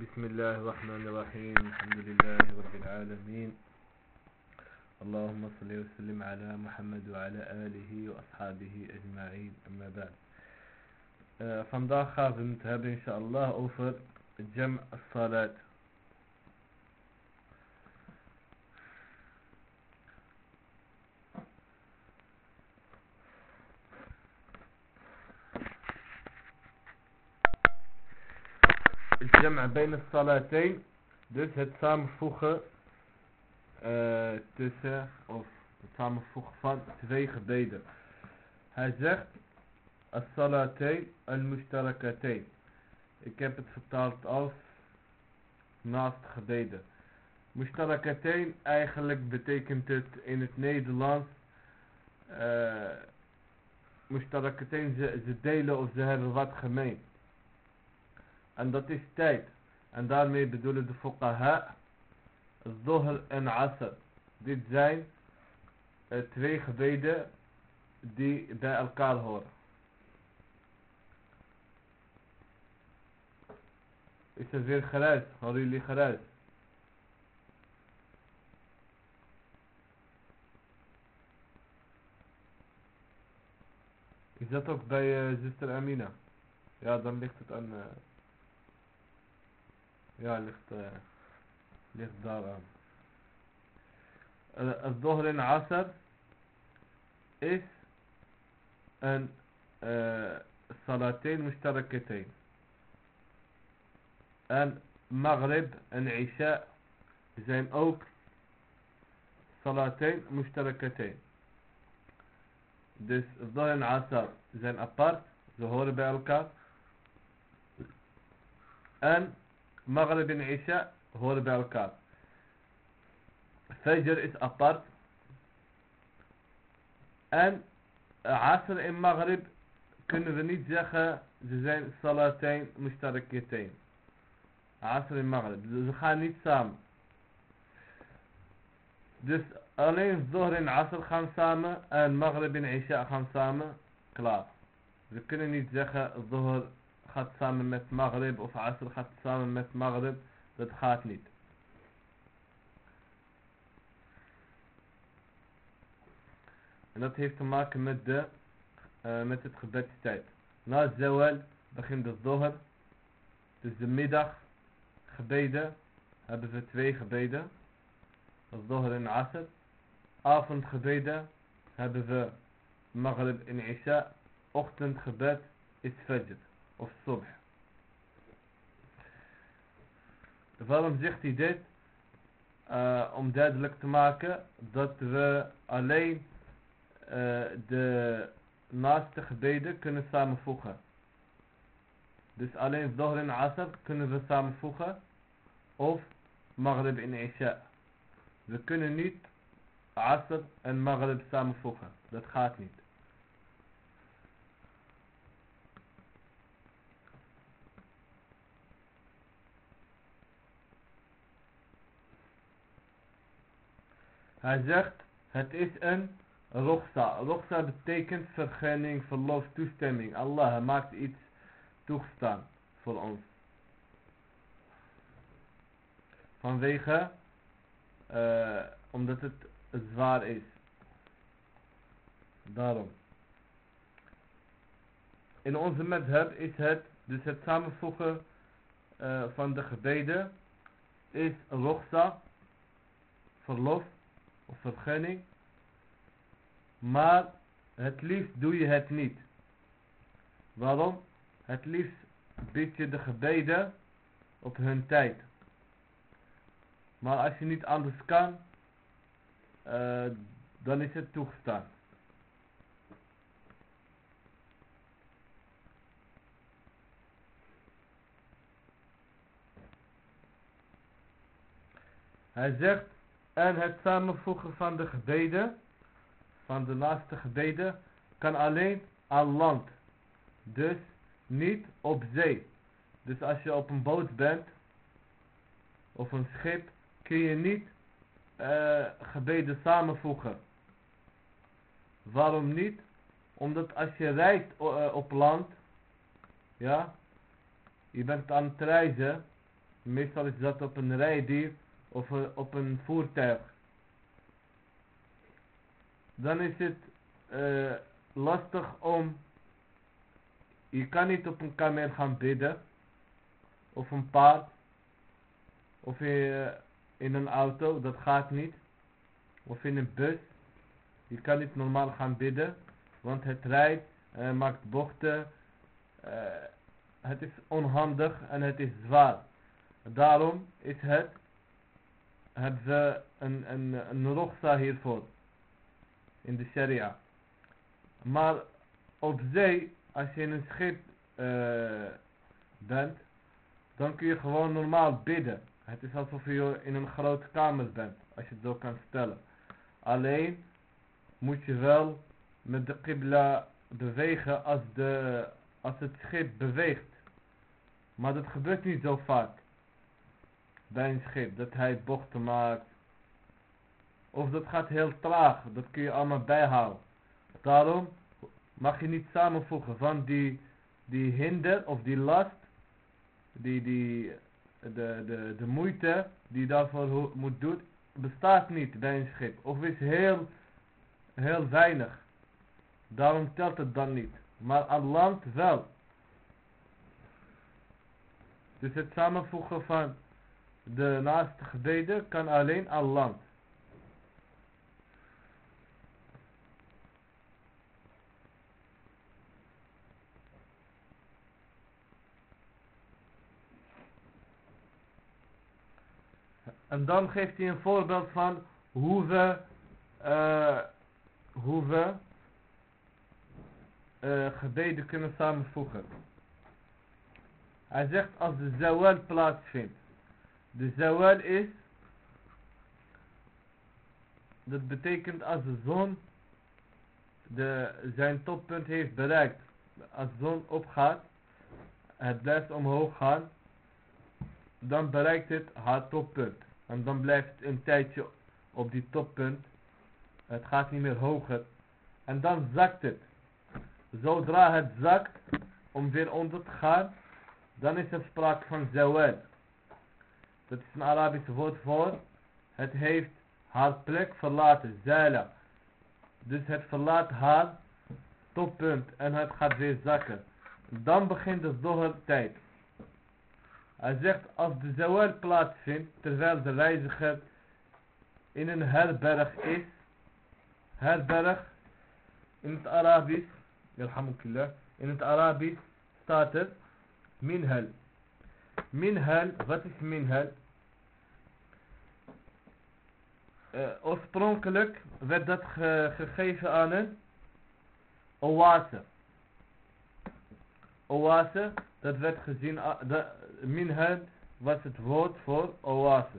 بسم الله الرحمن الرحيم. الحمد لله رب العالمين. اللهم صل وسلم على محمد وعلى آله وأصحابه أجمعين. أما بعد. Uh, vandaag gaan we het hebben inshallah over al-jam' bijna salatijn, Dus het samenvoegen eh, tussen, of het samenvoegen van twee gebeden. Hij zegt, as-salatain al-mustarakatain. Ik heb het vertaald als naast gebeden. Mustarakatain eigenlijk betekent het in het Nederlands uh, ze delen of ze hebben wat gemeen en dat is tijd. En daarmee bedoelen de fuqaha Dhuhr en Asr. Dit zijn uh, twee gebeden die bij elkaar horen. Is er weer geruis? Horen jullie geruis? Is dat ook bij uh, zuster Amina? Ja, dan ligt het aan... Uh, ja, ligt, uh, ligt daar aan. Uh, het Dohr en Asr is een uh, Salatain Mushtarakatain. En Maghrib en Isha zijn ook Salatain مغرب عشاء هو ربع الكار فجر إس أبارت أن عصر إن مغرب كن ذنيت زخا زين صلاتين مشتركتين. عصر المغرب. زخاني سام دس ألين ظهر عصر خمسامة أن مغرب إن عشاء خمسامة كلاس. ذكرني نيت زخا الظهر gaat samen met Maghrib of Asr gaat samen met Maghrib. Dat gaat niet. En dat heeft te maken met, de, uh, met het gebedstijd. Na Zawal begint de Zohr. Dus de middag gebeden hebben we twee gebeden. Zohr en Asr. Avondgebeden hebben we Maghrib en Isha. Ochtendgebed is Fajr of subh. Waarom zegt hij dit? Uh, om duidelijk te maken dat we alleen uh, de naaste gebeden kunnen samenvoegen. Dus alleen Zohr en Asr kunnen we samenvoegen. Of Maghrib en Isha. We kunnen niet Asr en Maghrib samenvoegen. Dat gaat niet. Hij zegt, het is een rochsa. Rochsa betekent vergunning, verlof, toestemming. Allah maakt iets toegestaan voor ons. Vanwege, uh, omdat het zwaar is. Daarom. In onze madhab is het, dus het samenvoegen uh, van de gebeden, is rochsa, verlof, of vergunning. Maar het liefst doe je het niet. Waarom? Het liefst bid je de gebeden op hun tijd. Maar als je niet anders kan, uh, dan is het toegestaan. Hij zegt en het samenvoegen van de gebeden, van de laatste gebeden, kan alleen aan land. Dus niet op zee. Dus als je op een boot bent, of een schip, kun je niet uh, gebeden samenvoegen. Waarom niet? Omdat als je reist uh, op land, ja, je bent aan het reizen, Meestal is dat op een rijdier of eh, op een voertuig. Dan is het uh, lastig om... Je kan niet op een kameel gaan bidden. Of een paard. Of in, in een auto. Dat gaat niet. Of in een bus. Je kan niet normaal gaan bidden. Want het rijdt. Uh, maakt bochten. Het is onhandig en het is zwaar. Daarom is het, hebben ze een, een, een rogsa hiervoor. In de sharia. Maar op zee, als je in een schip uh, bent, dan kun je gewoon normaal bidden. Het is alsof je in een grote kamer bent, als je het zo kan stellen. Alleen moet je wel met de qibla bewegen als, de, als het schip beweegt. Maar dat gebeurt niet zo vaak. Bij een schip. Dat hij bochten maakt. Of dat gaat heel traag. Dat kun je allemaal bijhouden. Daarom mag je niet samenvoegen van die, die hinder of die last. Die, die, de, de, de moeite die daarvoor moet doen. Bestaat niet bij een schip. Of is heel, heel weinig. Daarom telt het dan niet. Maar aan land wel. Dus het samenvoegen van de naaste gebeden kan alleen land. En dan geeft hij een voorbeeld van hoe we, uh, hoe we uh, gebeden kunnen samenvoegen. Hij zegt als de zawal plaatsvindt. De zawal is. Dat betekent als de zon de, zijn toppunt heeft bereikt. Als de zon opgaat. Het blijft omhoog gaan. Dan bereikt het haar toppunt. En dan blijft het een tijdje op die toppunt. Het gaat niet meer hoger. En dan zakt het. Zodra het zakt om weer onder te gaan dan is er sprake van zawal. Dat is een Arabisch woord voor. Het heeft haar plek verlaten. Zala. Dus het verlaat haar toppunt. En het gaat weer zakken. Dan begint de zoger tijd. Hij zegt als de zawal plaatsvindt. Terwijl de reiziger in een herberg is. Herberg. In het Arabisch. In het Arabisch staat er. Minhal. Minhal, wat is minhal? Uh, oorspronkelijk werd dat ge gegeven aan een oase. Oase, dat werd gezien, minhal was het woord voor oase.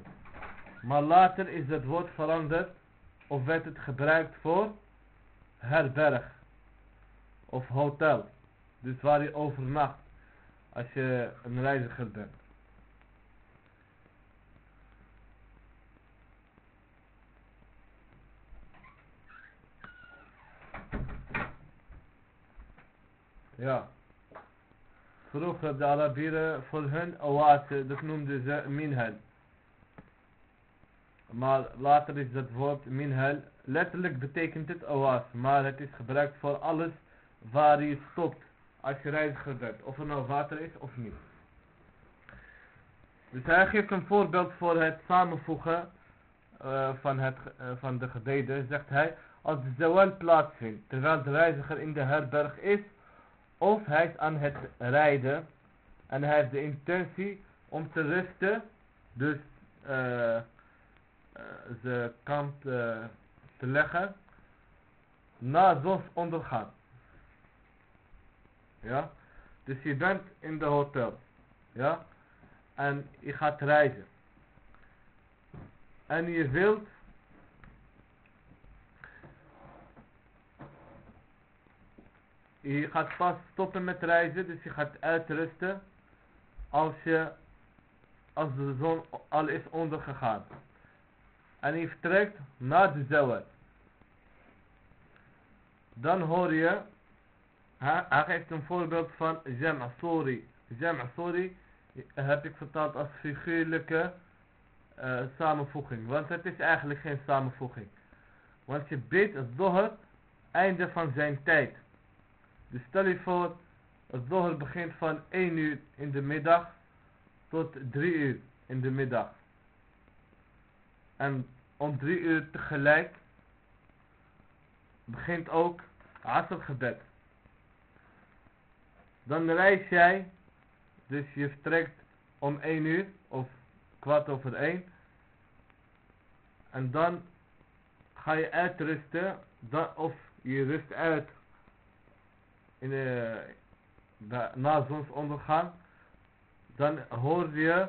Maar later is het woord veranderd of werd het gebruikt voor herberg of hotel. Dus waar je overnacht als je een reiziger bent. Ja. Vroeger de Arabieren voor hun oase, dat noemden ze minhal. Maar later is dat woord minhal, letterlijk betekent het oase, maar het is gebruikt voor alles waar je stopt als je reiziger bent. Of er nou water is of niet. Dus hij geeft een voorbeeld voor het samenvoegen uh, van, het, uh, van de gebeden. Zegt hij, als de zawal plaatsvindt, terwijl de reiziger in de herberg is, of hij is aan het rijden en hij heeft de intentie om te rusten, dus uh, zijn kant te leggen, na zonsondergang. Ja. Dus je bent in de hotel. Ja. En je gaat reizen. En je wilt je gaat pas stoppen met reizen, dus je gaat uitrusten als je als de zon al is ondergegaan. En je vertrekt naar de. Dan hoor je hij, geeft een voorbeeld van Jam'a Sori. Jam'a Sori heb ik vertaald als figuurlijke uh, samenvoeging. Want het is eigenlijk geen samenvoeging. Want je bidt het doher einde van zijn tijd. Dus stel je voor, het doher begint van 1 uur in de middag tot 3 uur in de middag. En om 3 uur tegelijk begint ook Asr gebed. Dan reis jij, dus je vertrekt om 1 uur of kwart over 1. En dan ga je uitrusten, dan, of je rust uit in de, na zonsondergang. Dan hoor je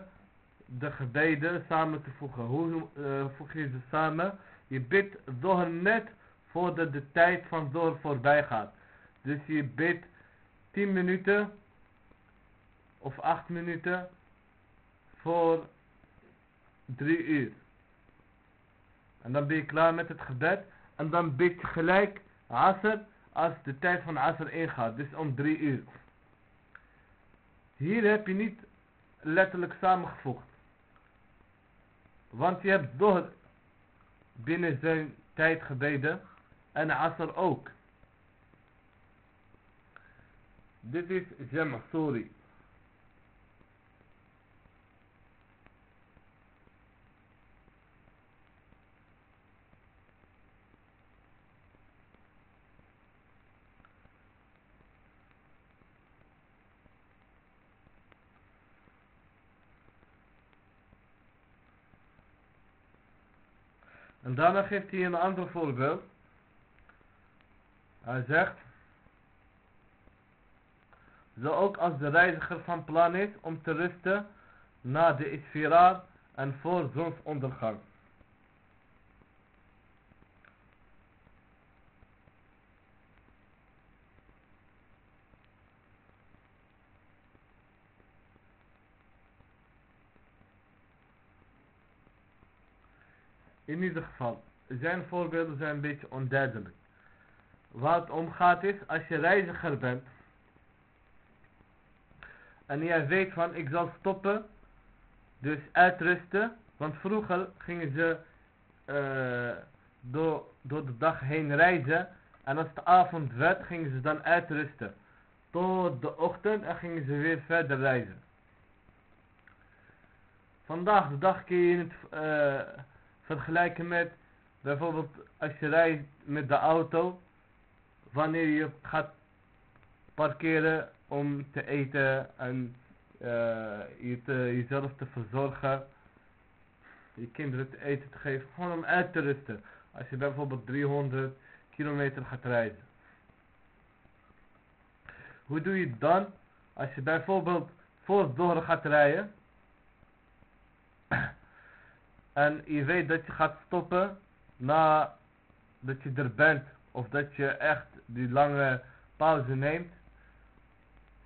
de gebeden samen te voegen. Hoe uh, voeg je ze samen? Je bidt door net voordat de tijd van door voorbij gaat. Dus je bidt 10 minuten of 8 minuten voor 3 uur. En dan ben je klaar met het gebed. En dan bid je gelijk Asr als de tijd van Asr ingaat. Dus om 3 uur. Hier heb je niet letterlijk samengevoegd. Want je hebt door binnen zijn tijd gebeden. En Asr ook. Dit is Jam, sorry. Daarna geeft hij een ander voorbeeld. Hij zegt. Zo ook als de reiziger van plan is om te rusten na de isfiraar en voor zonsondergang. In ieder geval, zijn voorbeelden zijn een beetje onduidelijk. Waar het om gaat is, als je reiziger bent en jij weet van ik zal stoppen, dus uitrusten, want vroeger gingen ze uh, door, door de dag heen reizen en als het avond werd gingen ze dan uitrusten. Tot de ochtend en gingen ze weer verder reizen. Vandaag de dag kun je het uh, vergelijken met bijvoorbeeld als je rijdt met de auto wanneer je gaat parkeren om te eten en uh, je te, jezelf te verzorgen je kinderen te eten te geven gewoon om uit te rusten. Als je bijvoorbeeld 300 kilometer gaat rijden. Hoe doe je het dan? Als je bijvoorbeeld voor door gaat rijden en je weet dat je gaat stoppen na dat je er bent of dat je echt die lange pauze neemt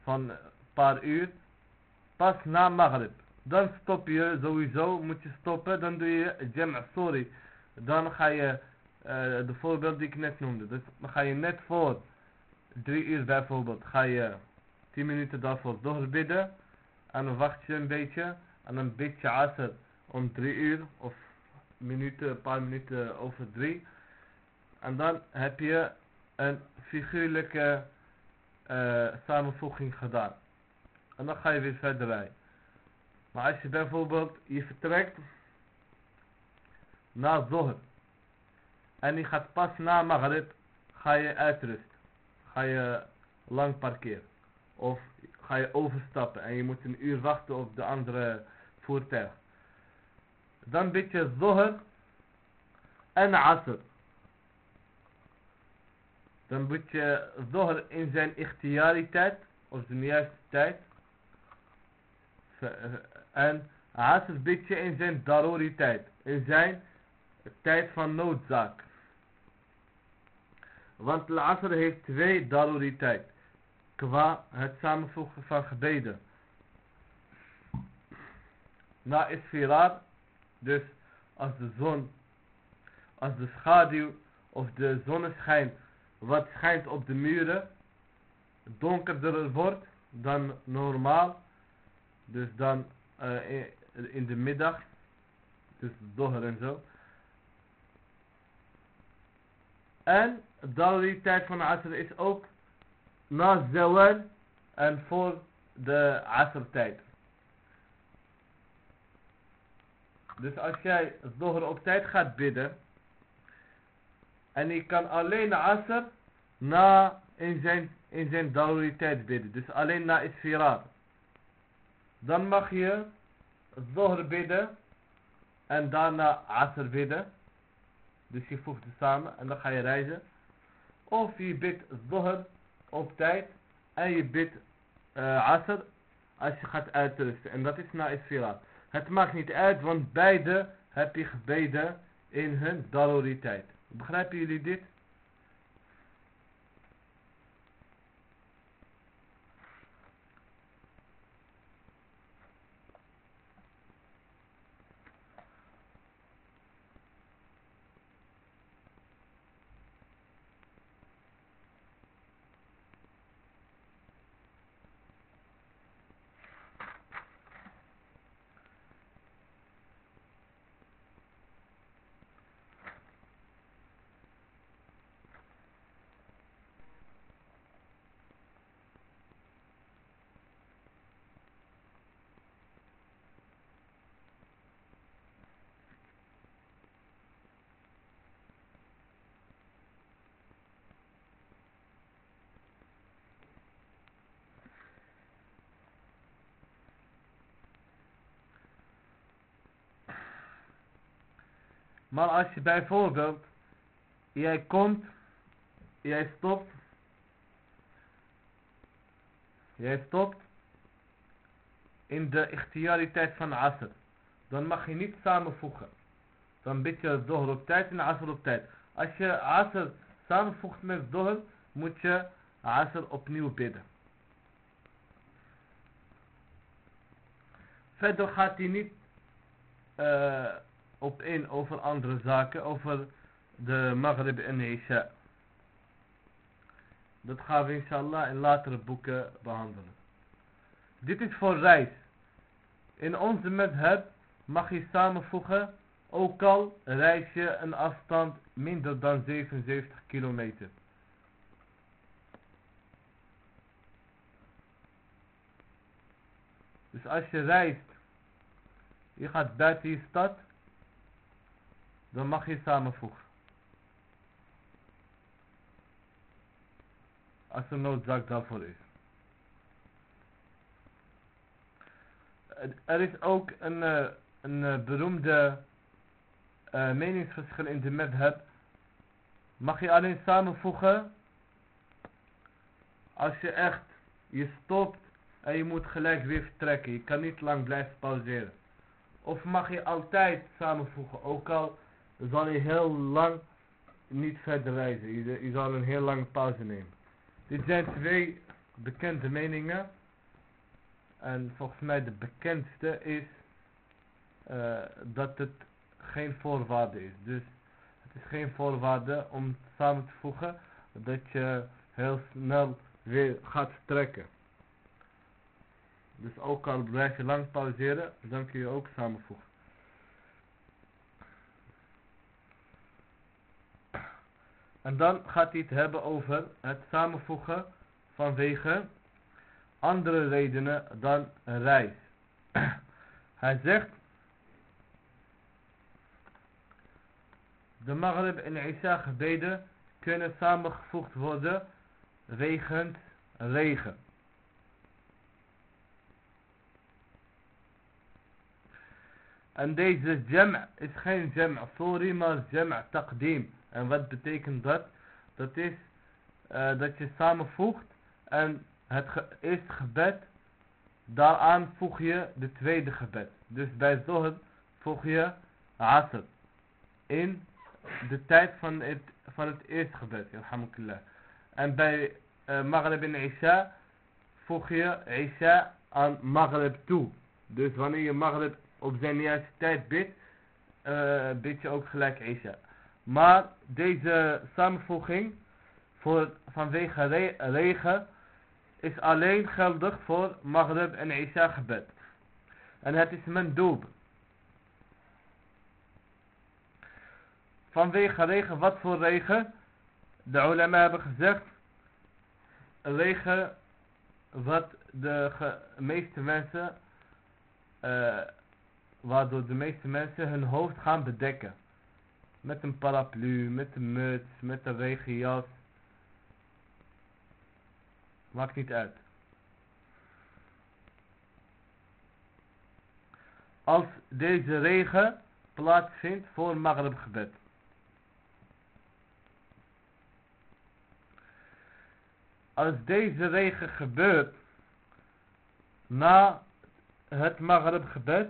van een paar uur pas na Maghrib. Dan stop je sowieso moet je stoppen dan doe je jam' sorry. Dan ga je uh, de voorbeeld die ik net noemde dus dan ga je net voor drie uur bijvoorbeeld ga je 10 minuten daarvoor doorbidden en dan wacht je een beetje en dan bid je asr om drie uur of minuten, een paar minuten over drie. En dan heb je een figuurlijke uh, samenvoeging gedaan. En dan ga je weer verder rijden. Maar als je bijvoorbeeld, je vertrekt na Zohr. En je gaat pas na Maghrib, ga je uitrusten. Ga je lang parkeren. Of ga je overstappen en je moet een uur wachten op de andere voertuig dan bid je Zohr en Asr. Dan bid je Zohr in zijn tijd of zijn juiste tijd. En Asr bid je in zijn tijd, in zijn tijd van noodzaak. Want Asr heeft twee tijd, qua het samenvoegen van gebeden. Na Isfirar dus als de zon, als de schaduw of de zonneschijn wat schijnt op de muren donkerder wordt dan normaal, Dus dan uh, in, de middag. Dus doher en zo. En de tijd van Asr is ook na Zawal en voor de Asr tijd. Dus als jij Zohr op tijd gaat bidden. En je kan alleen Asr na in zijn, in zijn tijd bidden. Dus alleen na Isfirar. Dan mag je Zohr bidden. En daarna Asr bidden. Dus je voegt het samen en dan ga je reizen. Of je bidt Zohr op tijd. En je bidt uh, Asr als je gaat uitrusten. En dat is na Isfirar. Het maakt niet uit, want beide heb je gebeden in hun daloriteit. Begrijpen jullie dit? Maar als je bijvoorbeeld, jij komt, jij stopt, jij stopt in de ikhtiariteit van Asr. Dan mag je niet samenvoegen. Dan bid je Zohr op tijd en Asr op tijd. Als je Asr samenvoegt met Zohr, moet je Asr opnieuw bidden. Verder gaat hij niet... Uh, op in over andere zaken, over de Maghrib en Isha. Dat gaan we inshallah in latere boeken behandelen. Dit is voor reis. In onze madhab mag je samenvoegen, ook al reis je een afstand minder dan 77 kilometer. Dus als je reist, je gaat buiten je stad, dan mag je samenvoegen. Als er noodzaak daarvoor is. Er is ook een, eh, een eh, beroemde uh, meningsverschil in de madhab. Mag je alleen samenvoegen als je echt, je stopt en je moet gelijk weer vertrekken. Je kan niet lang blijven pauzeren. Of mag je altijd samenvoegen, ook al zal je heel lang niet verder reizen. Je, zal een heel lange pauze nemen. Dit zijn twee bekende meningen. En volgens mij de bekendste is uh, dat het geen voorwaarde is. Dus het is geen voorwaarde om samen te voegen dat je heel snel weer gaat trekken. Dus ook al blijf je lang pauzeren, dan kun je ook samenvoegen. En dan gaat hij het hebben over het samenvoegen vanwege andere redenen dan reis. hij zegt de Maghrib en Isha gebeden kunnen samengevoegd worden wegens regen. En deze jam' is geen jam' sorry, maar jam' taqdim. En wat betekent dat? Dat is uh, dat je samenvoegt en het eerste gebed, daaraan voeg je de tweede gebed. Dus bij Zohar voeg je Asr in de tijd van het, van het eerste gebed. Alhamdulillah. En bij uh, Maghrib en Isha voeg je Isha aan Maghrib toe. Dus wanneer je Maghrib op zijn tijd bidt, uh, bid je ook gelijk Isha. Maar deze samenvoeging voor, vanwege regen is alleen geldig voor Maghrib en Isha gebed. En het is mendoob. Vanwege regen, wat voor regen? De ulama hebben gezegd, regen wat de meeste mensen, uh, waardoor de meeste mensen hun hoofd gaan bedekken. Met een paraplu, met een muts, met een regenjas. Maakt niet uit. Als deze regen plaatsvindt voor Maghrib gebed. Als deze regen gebeurt na het Maghrib gebed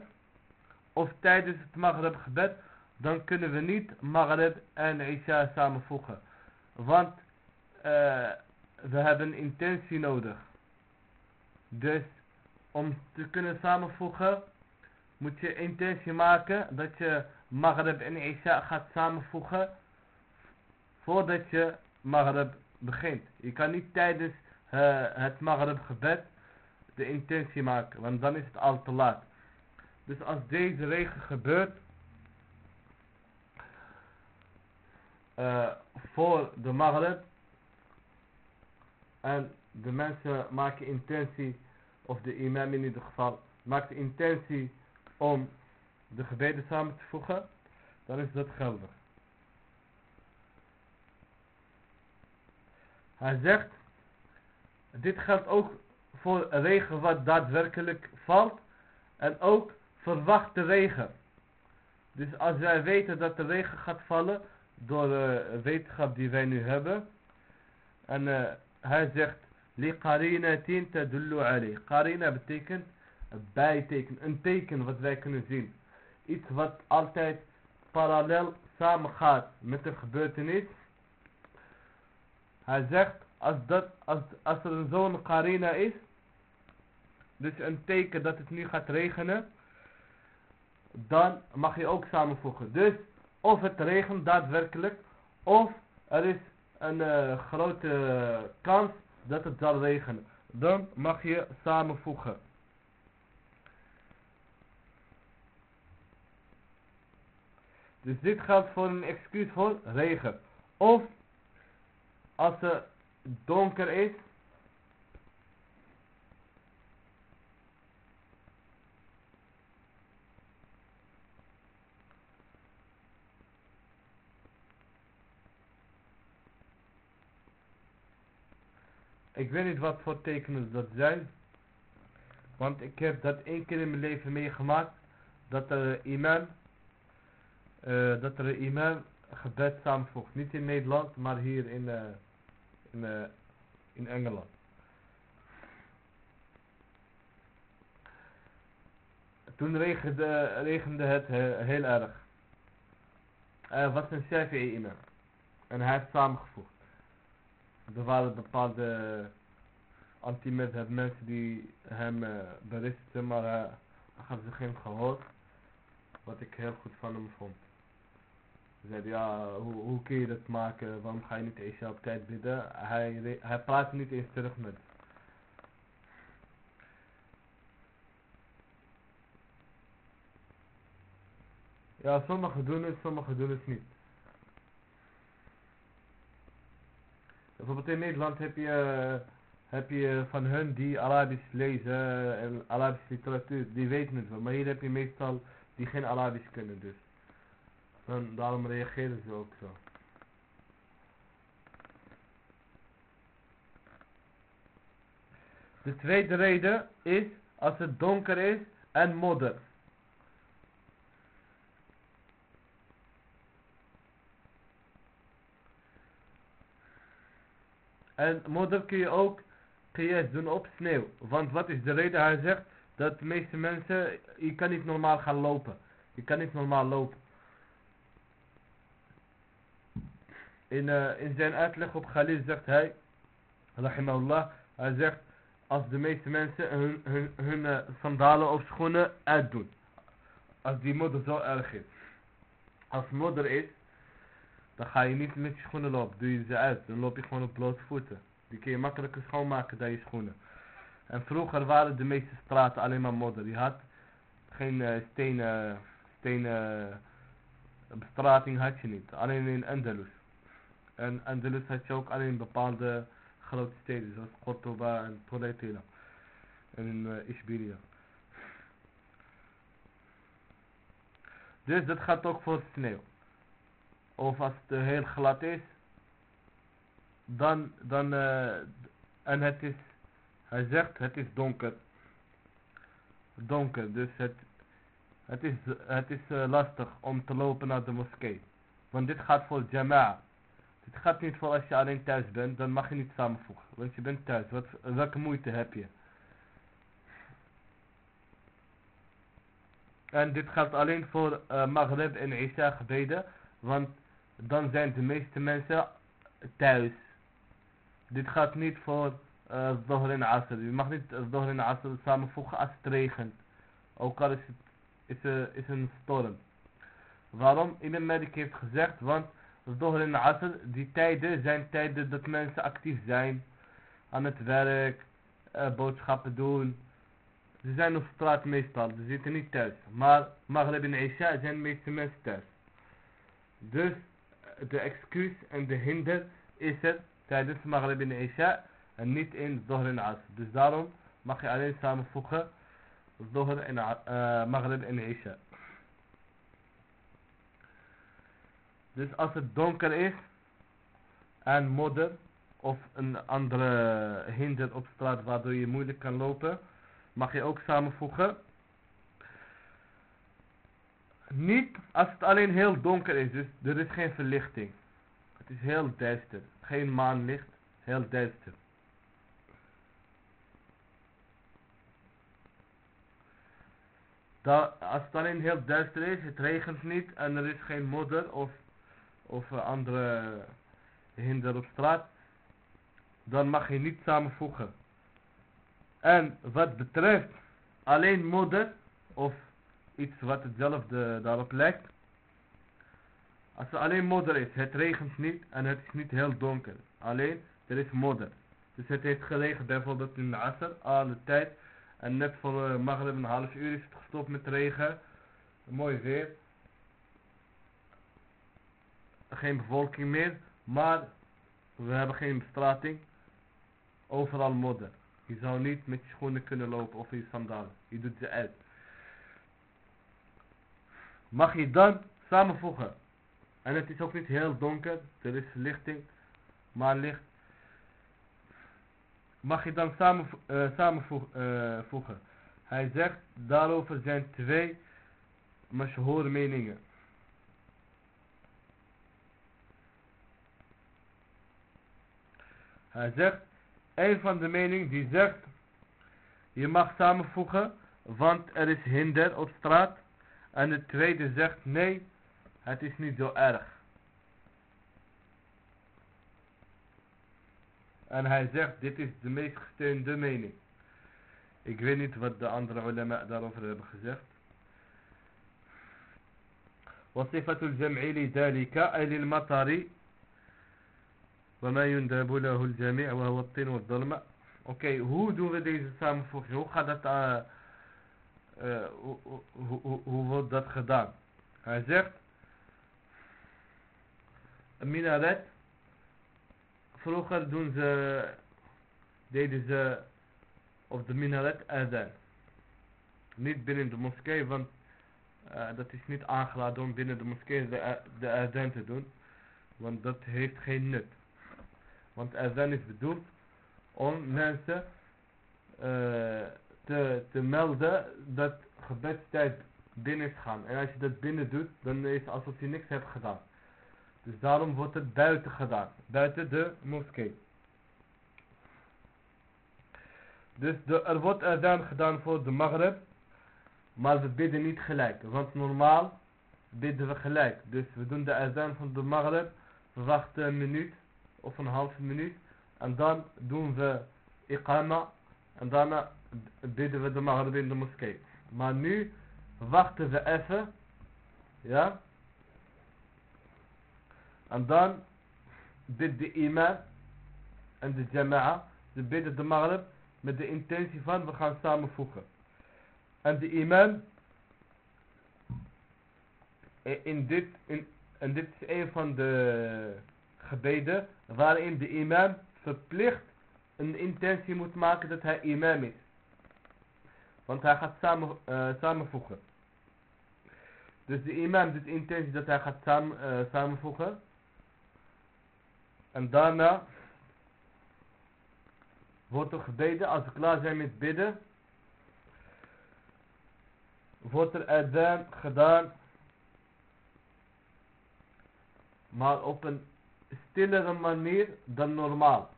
of tijdens het Maghrib gebed dan kunnen we niet Maghrib en Isha samenvoegen. Want uh, we hebben intentie nodig. Dus om te kunnen samenvoegen moet je intentie maken dat je Maghrib en Isha gaat samenvoegen voordat je Maghrib begint. Je kan niet tijdens uh, het Maghrib gebed de intentie maken, want dan is het al te laat. Dus als deze regen gebeurt uh, voor de Maghrib en de mensen maken intentie, of de imam in ieder geval, maakt intentie om de gebeden samen te voegen, dan is dat geldig. Hij zegt, dit geldt ook voor regen wat daadwerkelijk valt en ook verwachte regen. Dus als wij weten dat de regen gaat vallen door de wetenschap die wij nu hebben. En uh, hij zegt, li tadullu alayh. Qarina betekent een bijteken, een teken wat wij kunnen zien. Iets wat altijd parallel samengaat met een gebeurtenis. Hij zegt, als, dat, als, als er zo'n qarina is, dus een teken dat het nu gaat regenen, dan mag je ook samenvoegen. Dus of het regent daadwerkelijk, of er is een uh, grote kans dat het zal regenen. Dan mag je samenvoegen. Dus dit geldt voor een excuus voor regen. Of als het donker is Ik weet niet wat voor tekenen dat zijn. Want ik heb dat één keer in mijn leven meegemaakt. Dat er imam. Uh, dat er imam gebed samenvoegt. Niet in Nederland, maar hier in, uh, in, uh, in Engeland. Toen regende, regende het heel erg. Er was een Shafi'i imam. En hij heeft samengevoegd. Er waren bepaalde anti-madhab mensen die hem uh, beristen, maar hij gaf zich geen gehoor. Wat ik heel goed van hem vond. Ze zeiden, ja, hoe, hoe kun je dat maken? Waarom ga je niet eens op tijd bidden? Hij, hij praatte niet eens terug met Ja, sommigen doen het, sommigen doen het niet. Bijvoorbeeld in Nederland heb je, heb je van hun die Arabisch lezen en Arabische literatuur, die weten het wel. Maar hier heb je meestal die geen Arabisch kunnen dus. Dan, daarom reageren ze ook zo. De tweede reden is als het donker is en modder. En modder kun je ook qiyas doen op sneeuw. Want wat is de reden? Hij zegt dat de meeste mensen, je kan niet normaal gaan lopen. Je kan niet normaal lopen. In, uh, in zijn uitleg op Khalil zegt hij, rahimahullah, hij zegt, als de meeste mensen hun, hun, hun uh, sandalen of schoenen uitdoen. Als die modder zo erg is. Als modder is, dan ga je niet met je schoenen lopen. Doe je ze uit. Dan loop je gewoon op blote voeten. Die kun je makkelijker schoonmaken dan je schoenen. En vroeger waren de meeste straten alleen maar modder. Je had geen eh, stenen, stenen bestrating had je niet. Alleen in Andalus. En Andalus had je ook alleen bepaalde grote steden zoals Cordoba en Toledo. En in Ishbilia. Dus dat gaat ook voor sneeuw. Of als het heel glad is. Dan, dan, uh, en het is, hij zegt het is donker. Donker, dus het, het is, het is uh, lastig om te lopen naar de moskee. Want dit gaat voor jama'a. Dit gaat niet voor als je alleen thuis bent, dan mag je niet samenvoegen. Want je bent thuis, wat, welke moeite heb je? En dit geldt alleen voor uh, Maghrib en Isha gebeden. Want dan zijn de meeste mensen thuis. Dit gaat niet voor uh, Zohr en Asr. Je mag niet Zohr en Asr samenvoegen als het regent. Ook al is het is, uh, is een storm. Waarom? Ibn Malik heeft gezegd, want Zohr en Asr, die tijden zijn tijden dat mensen actief zijn. Aan het werk, boodschappen doen, ze zijn op straat meestal, ze zitten niet thuis. Maar Maghrib en Isha zijn de meeste mensen thuis. Dus de excuus en de hinder is er tijdens Maghrib en Isha en niet in Zohr en Asr. Dus daarom mag je alleen samenvoegen Zohr en uh, Maghrib en Isha. Dus als het donker is en modder of een andere hinder op straat waardoor je moeilijk kan lopen mag je ook samenvoegen. Niet als het alleen heel donker is, dus er is geen verlichting. Het is heel duister. Geen maanlicht, heel duister. Als het alleen heel duister is, het regent niet en er is geen modder of, of andere hinder op straat, dan mag je niet samenvoegen. En wat betreft alleen modder of iets wat hetzelfde daarop lijkt. Als er alleen modder is, het regent niet en het is niet heel donker. Alleen er is modder. Dus het heeft gelegen bijvoorbeeld in asr, alle tijd. En net voor Maghrib een half uur is het gestopt met regen. Mooi weer. Geen bevolking meer. Maar we hebben geen bestrating. Overal modder. Je zou niet met je schoenen kunnen lopen of je sandalen. Je doet ze uit. Mag je dan samenvoegen. En het is ook niet heel donker. Er is verlichting. Maar licht. Mag je dan uh, samenvoegen. Uh, Hij zegt daarover zijn twee mashhoor meningen. Hij zegt een van de meningen die zegt, je mag samenvoegen, want er is hinder op straat. En de tweede zegt, nee, het is niet zo erg. En hij zegt, dit is de meest gesteunde mening. Ik weet niet wat de andere ulama daarover hebben gezegd. وصفة الجمع لذلك أي للمطر وما يندب له الجميع وهو الطين والظلمة Oké, okay, hoe doen we deze samenvoeging? Hoe gaat dat, uh, hoe, wordt dat gedaan? Hij zegt, een minaret, vroeger doen ze, deden ze op de minaret adhan. Niet binnen de moskee, want uh, dat is niet aangeladen om binnen de moskee de, de adhan te doen. Want dat heeft geen nut. Want azan is bedoeld om mensen uh, te, melden dat gebedstijd binnen is gaan. En als je dat binnen doet, dan is het alsof je niks hebt gedaan. Dus daarom wordt het buiten gedaan. Buiten de moskee. Dus de, er wordt azan gedaan voor de maghrib. Maar we bidden niet gelijk. Want normaal bidden we gelijk. Dus we doen de azan van de maghrib. We wachten een minuut of een halve minuut. En dan doen we iqama. En daarna bidden we de maghrib in de moskee. Maar nu wachten we even. Ja. En dan bidt de imam en de jama'a. Ze bidden de maghrib met de intentie van we gaan samenvoegen. En de imam eh, in dit, in, en dit is een van de gebeden waarin de imam verplicht een intentie moet maken dat hij imam is. Want hij gaat samen, uh, samenvoegen. Dus de imam doet intentie dat hij gaat samen, uh, samenvoegen. En daarna wordt er gebeden. Als we klaar zijn met bidden. Wordt er adhan gedaan. Maar op een stillere manier dan normaal.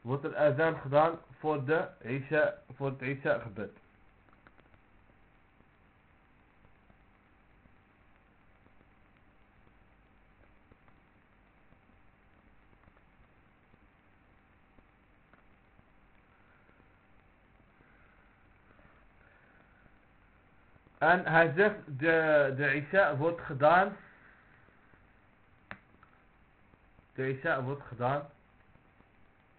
Wordt er adhan gedaan فورد عيشة فورد عيشة خباد أن هزف د د عيسى فوت خدان. د عيسى فوت خدان.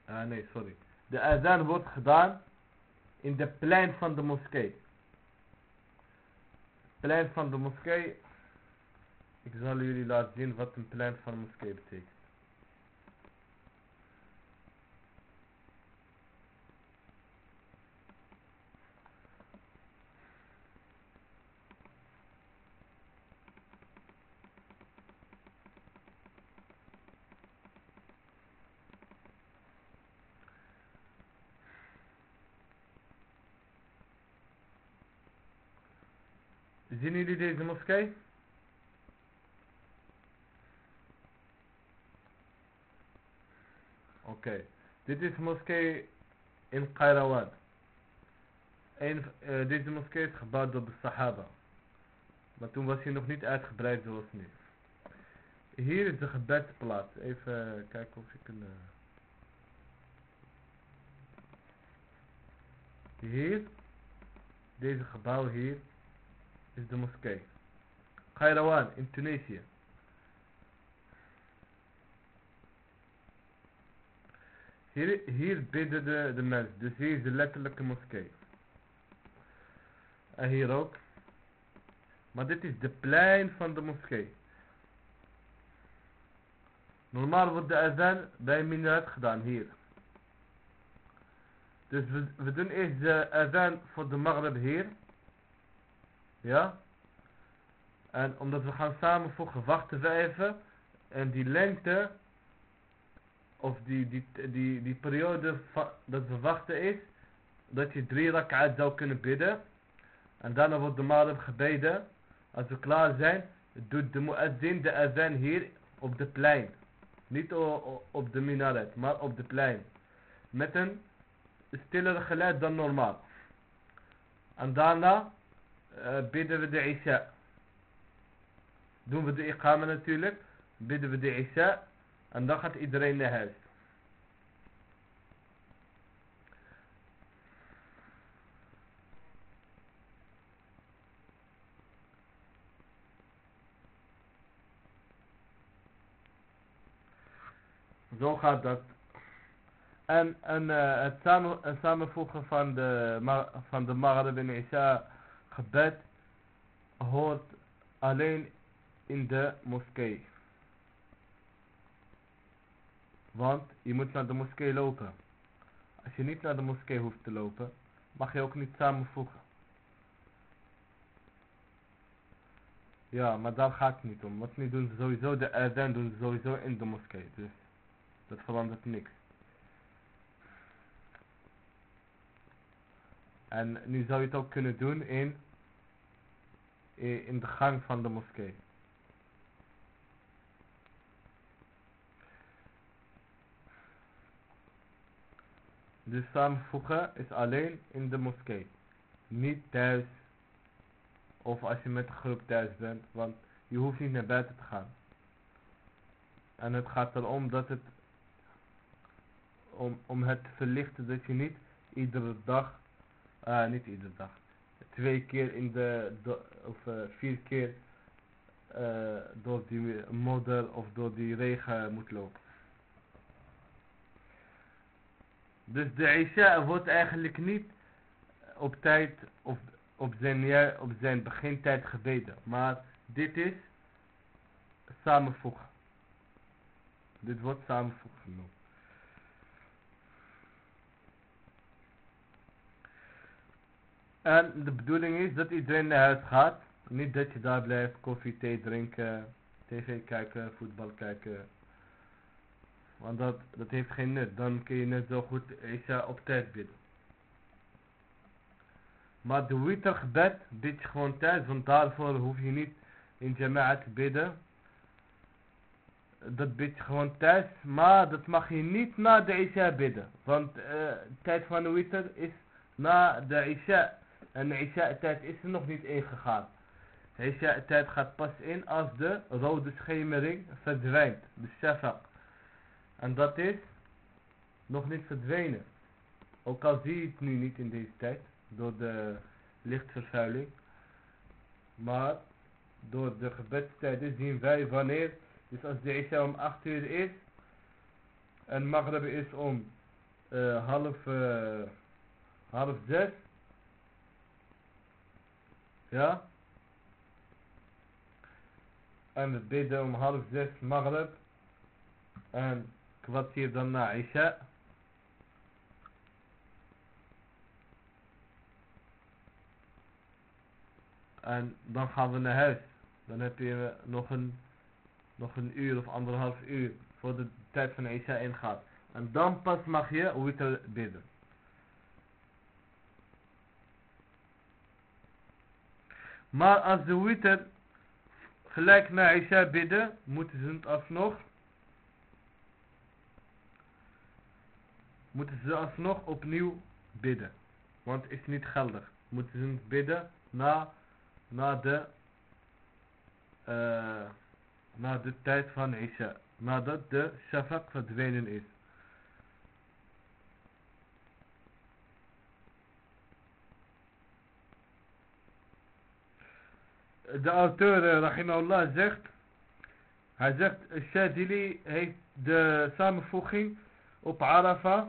آه، اني سوري De azan wordt gedaan in de plein van de moskee. Plein van de moskee. Ik zal jullie laten zien wat een plein van de moskee betekent. Zien jullie deze moskee? Oké. Dit is moskee in Qairawan. Een, uh, deze moskee is gebouwd door de Sahaba. Maar toen was hij nog niet uitgebreid zoals nu. Hier is de gebedsplaats. Even kijken of ik een... Uh... Hier. Deze gebouw hier is de moskee. Kairouan in Tunesië. Hier, hier bidden de, de mensen. Dus hier is de letterlijke moskee. En hier ook. Maar dit is de plein van de moskee. Normaal wordt de azan bij minaret gedaan hier. Dus we, we doen eerst de azan voor de maghrib hier. Ja? En omdat we gaan samenvoegen, wachten we even. En die lengte, of die, die, die, die periode dat we wachten is, dat je drie rak'at zou kunnen bidden. En daarna wordt de maghrib gebeden. Als we klaar zijn, doet de muazzin de azan hier op de plein. Niet op de minaret, maar op de plein. Met een stiller geluid dan normaal. En daarna uh, bidden we de Isha. Doen we de Iqama natuurlijk. Bidden we de Isha. En dan gaat iedereen naar huis. Zo gaat dat. En, en uh, het, samen, samenvoegen van de, van de en gebed hoort alleen in de moskee. Want je moet naar de moskee lopen. Als je niet naar de moskee hoeft te lopen, mag je ook niet samenvoegen. Ja, maar daar gaat het niet om. Want nu doen ze sowieso de adhan doen ze sowieso in de moskee. Dus dat verandert niks. En nu zou je het ook kunnen doen in, in de gang van de moskee. Dus samenvoegen is alleen in de moskee. Niet thuis. Of als je met een groep thuis bent. Want je hoeft niet naar buiten te gaan. En het gaat erom dat het... Om, om het te verlichten dat je niet iedere dag uh, niet iedere dag. Twee keer in de, of uh, vier keer uh, door die modder of door die regen moet lopen. Dus de Isha wordt eigenlijk niet op tijd of op zijn, op zijn begintijd gebeden. Maar dit is samenvoegen. Dit wordt samenvoegen genoemd. En de bedoeling is dat iedereen naar huis gaat. Niet dat je daar blijft koffie, thee drinken, tv kijken, voetbal kijken. Want dat, dat heeft geen nut. Dan kun je net zo goed Isha op tijd bidden. Maar de witr gebed bid je gewoon thuis. Want daarvoor hoef je niet in jama'a te bidden. Dat bid je gewoon thuis. Maar dat mag je niet na de Isha bidden. Want uh, de tijd van de witr is na de Isha. En de Isha tijd is er nog niet ingegaan. De Isha tijd gaat pas in als de rode schemering verdwijnt. De shafaq. En dat is nog niet verdwenen. Ook al zie je het nu niet in deze tijd. Door de lichtvervuiling. Maar door de gebedstijden zien wij wanneer. Dus als de Isha om 8 uur is. En Maghrib is om uh, half, uh, half 6. Ja. En we bidden om half 6 Maghrib. En kwartier dan na Isha. En dan gaan we naar huis. Dan heb je nog een, nog een uur of anderhalf uur voor de tijd van Isha ingaat. En dan pas mag je witr bidden. Maar als de witr gelijk naar Isha bidden, moeten ze het alsnog moeten ze alsnog opnieuw bidden. Want het is niet geldig. Moeten ze het bidden na, na, de, uh, na de tijd van Isha. Nadat de shafaq verdwenen is. De auteur, uh, rahimahullah, zegt... Hij zegt, Shadili heeft de samenvoeging op Arafah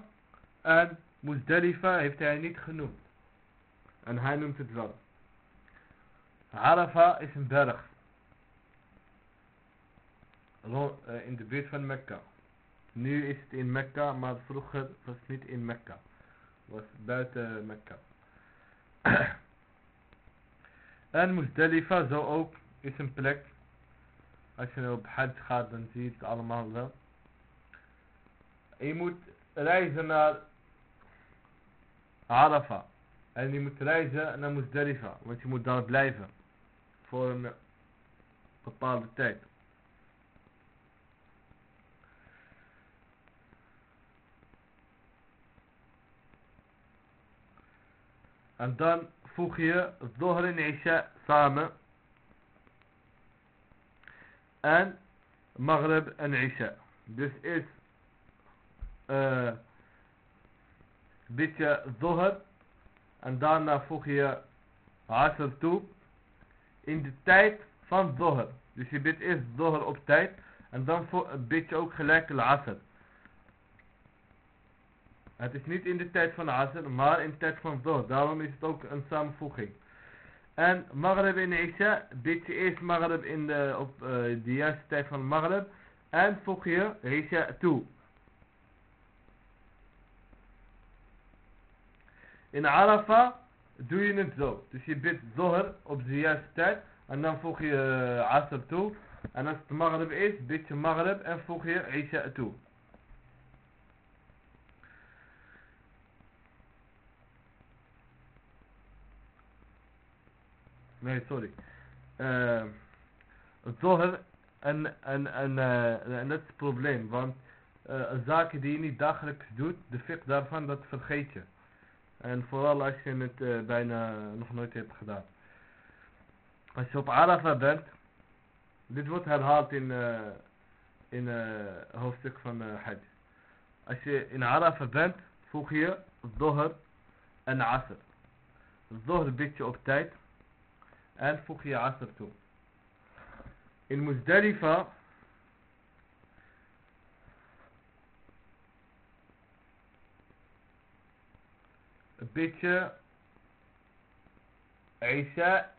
en Muzdalifa heeft hij niet genoemd. En hij noemt het wel. Arafah is een berg. Eh, in de buurt van Mekka. Nu is het in Mekka, maar vroeger was het niet in Mekka. Was buiten Mekka. en Muzdalifa zo ook is een plek. Als je op Hajj gaat dan zie je het allemaal wel. Je moet reizen naar Arafa. En je moet reizen naar Muzdalifa. Want je moet daar blijven. Voor een bepaalde tijd. En dan voeg je Dhuhr en Isha samen. En Maghrib en Isha. Dus is uh, beetje Dhuhr. En daarna voeg je Asr toe. In de tijd van Dhuhr. Dus je bidt eerst Dhuhr op tijd. En dan bid je ook gelijk Al-Asr. Het is niet in de tijd van Asr, maar in de tijd van Dhuhr. Daarom is het ook een samenvoeging. En Maghrib in Isha bid je eerst Maghrib in de, op uh, de juiste tijd van Maghrib. En voeg je Isha toe. In Arafah doe je het zo. Dus je bidt Zohr op de juiste tijd. En dan voeg je uh, Asr toe. En als het Maghrib is, bid je Maghrib en voeg je Isha toe. Nee, sorry. Uh, Zohr en, en, en, en dat is het probleem. Want uh, zaken die je niet dagelijks doet, de fiqh daarvan, dat vergeet je. En vooral als je het uh, bijna nog nooit hebt gedaan. Als je op Arafah bent. Dit wordt herhaald in, in uh, hoofdstuk van Hajj. Als je in Arafah bent. Voeg je Dhuhr en Asr. Dhuhr bid je op tijd. En voeg je Asr toe. In Muzdalifa een beetje Isha,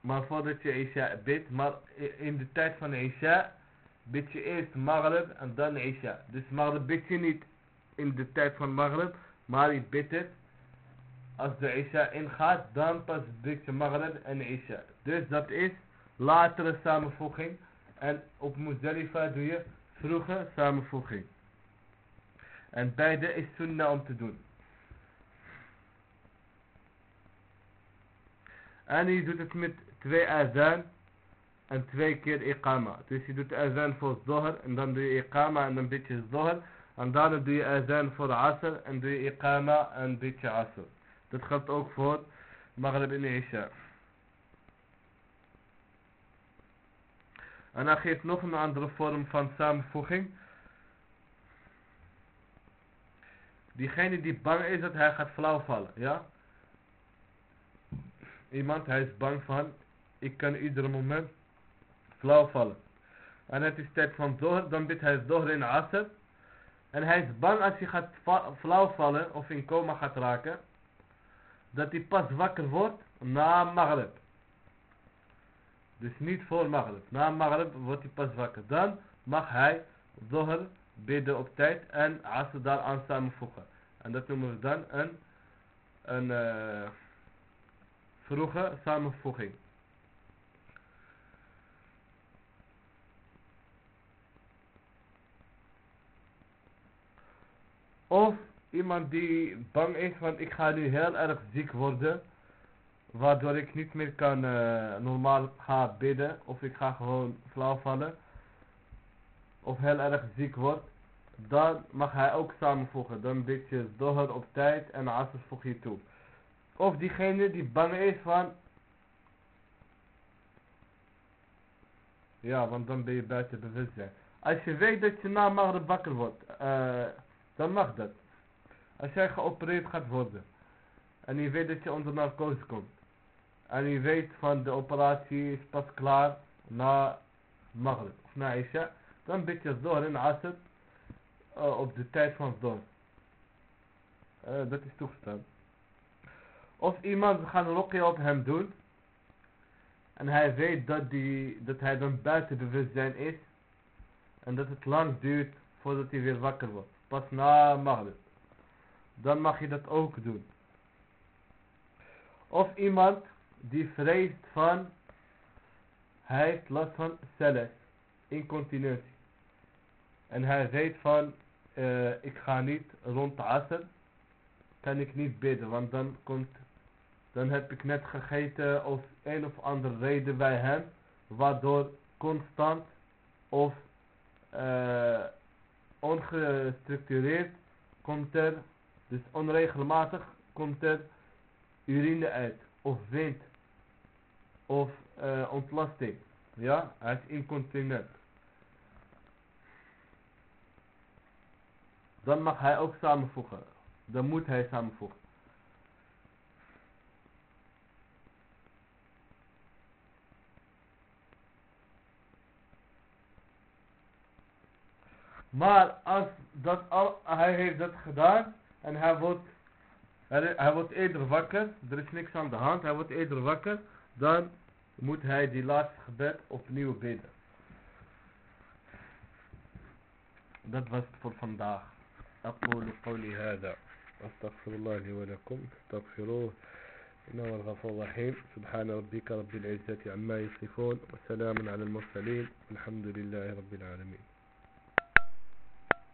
maar voordat je Isha bidt, maar in de tijd van Isha bid je eerst Maghrib en dan Isha. Dus Maghrib bid je niet in de tijd van Maghrib, maar je bidt het als de Isha ingaat, dan pas bid je Maghrib en Isha. Dus dat is latere samenvoeging en op Muzdalifa doe je vroege samenvoeging. En beide is sunnah om te doen. En je doet het met twee azan en twee keer iqama. Dus je doet azan voor zohr en dan doe je iqama en dan beetje zohr. En dan doe je azan voor asr en doe je iqama en beetje asr. Dat geldt ook voor maghrib en isha. En hij geeft nog een andere vorm van samenvoeging. Diegene die bang is dat hij gaat flauwvallen, ja? Iemand, hij is bang van, ik kan ieder moment flauwvallen. En het is tijd van zohr, dan bidt hij zohr in asr. En hij is bang als hij gaat flauwvallen of in coma gaat raken, dat hij pas wakker wordt na maghrib. Dus niet voor maghrib. Na maghrib wordt hij pas wakker. Dan mag hij zohr bidden op tijd en asr daaraan samenvoegen. En dat noemen we dan een, een uh, vroege samenvoeging. Of iemand die bang is, want ik ga nu heel erg ziek worden. Waardoor ik niet meer kan uh, normaal gaan bidden. Of ik ga gewoon flauw vallen. Of heel erg ziek wordt. Dan mag hij ook samenvoegen. Dan bid je doher op tijd en asr voeg je toe. Of diegene die bang is van... Ja, want dan ben je buiten bewustzijn. Als je weet dat je na maghrib wakker wordt, uh, dan mag dat. Als jij geopereerd gaat worden, en je weet dat je onder narcose komt, en je weet van de operatie is pas klaar na maghrib, of na isha, dan bid je door in asr uh, op de tijd van door. Uh, dat is toegestaan. Of iemand gaat rokje op hem doen. En hij weet dat, die, dat hij dan buiten bewustzijn is. En dat het lang duurt voordat hij weer wakker wordt. Pas na maghrib. Dan mag je dat ook doen. Of iemand die vreest van. Hij heeft last van cellen. Incontinentie. En hij weet van. Uh, ik ga niet rond asr. Kan ik niet bidden. Want dan komt dan heb ik net gegeten of een of andere reden bij hem, waardoor constant of uh, ongestructureerd komt er, dus onregelmatig komt er urine uit, of wind, of uh, ontlasting. Ja, hij is incontinent. Dan mag hij ook samenvoegen. Dan moet hij samenvoegen. Maar als dat al, hij heeft dat gedaan en hij wordt, hij, hij wordt eerder wakker, er is niks aan de hand, hij wordt eerder wakker, dan moet hij die laatste gebed opnieuw bidden. Dat was het voor vandaag. أقول قولي هذا أستغفر الله لي ولكم استغفروه إنه الغفور الرحيم سبحان ربك رب العزة عما يصفون وسلام على المرسلين الحمد لله رب العالمين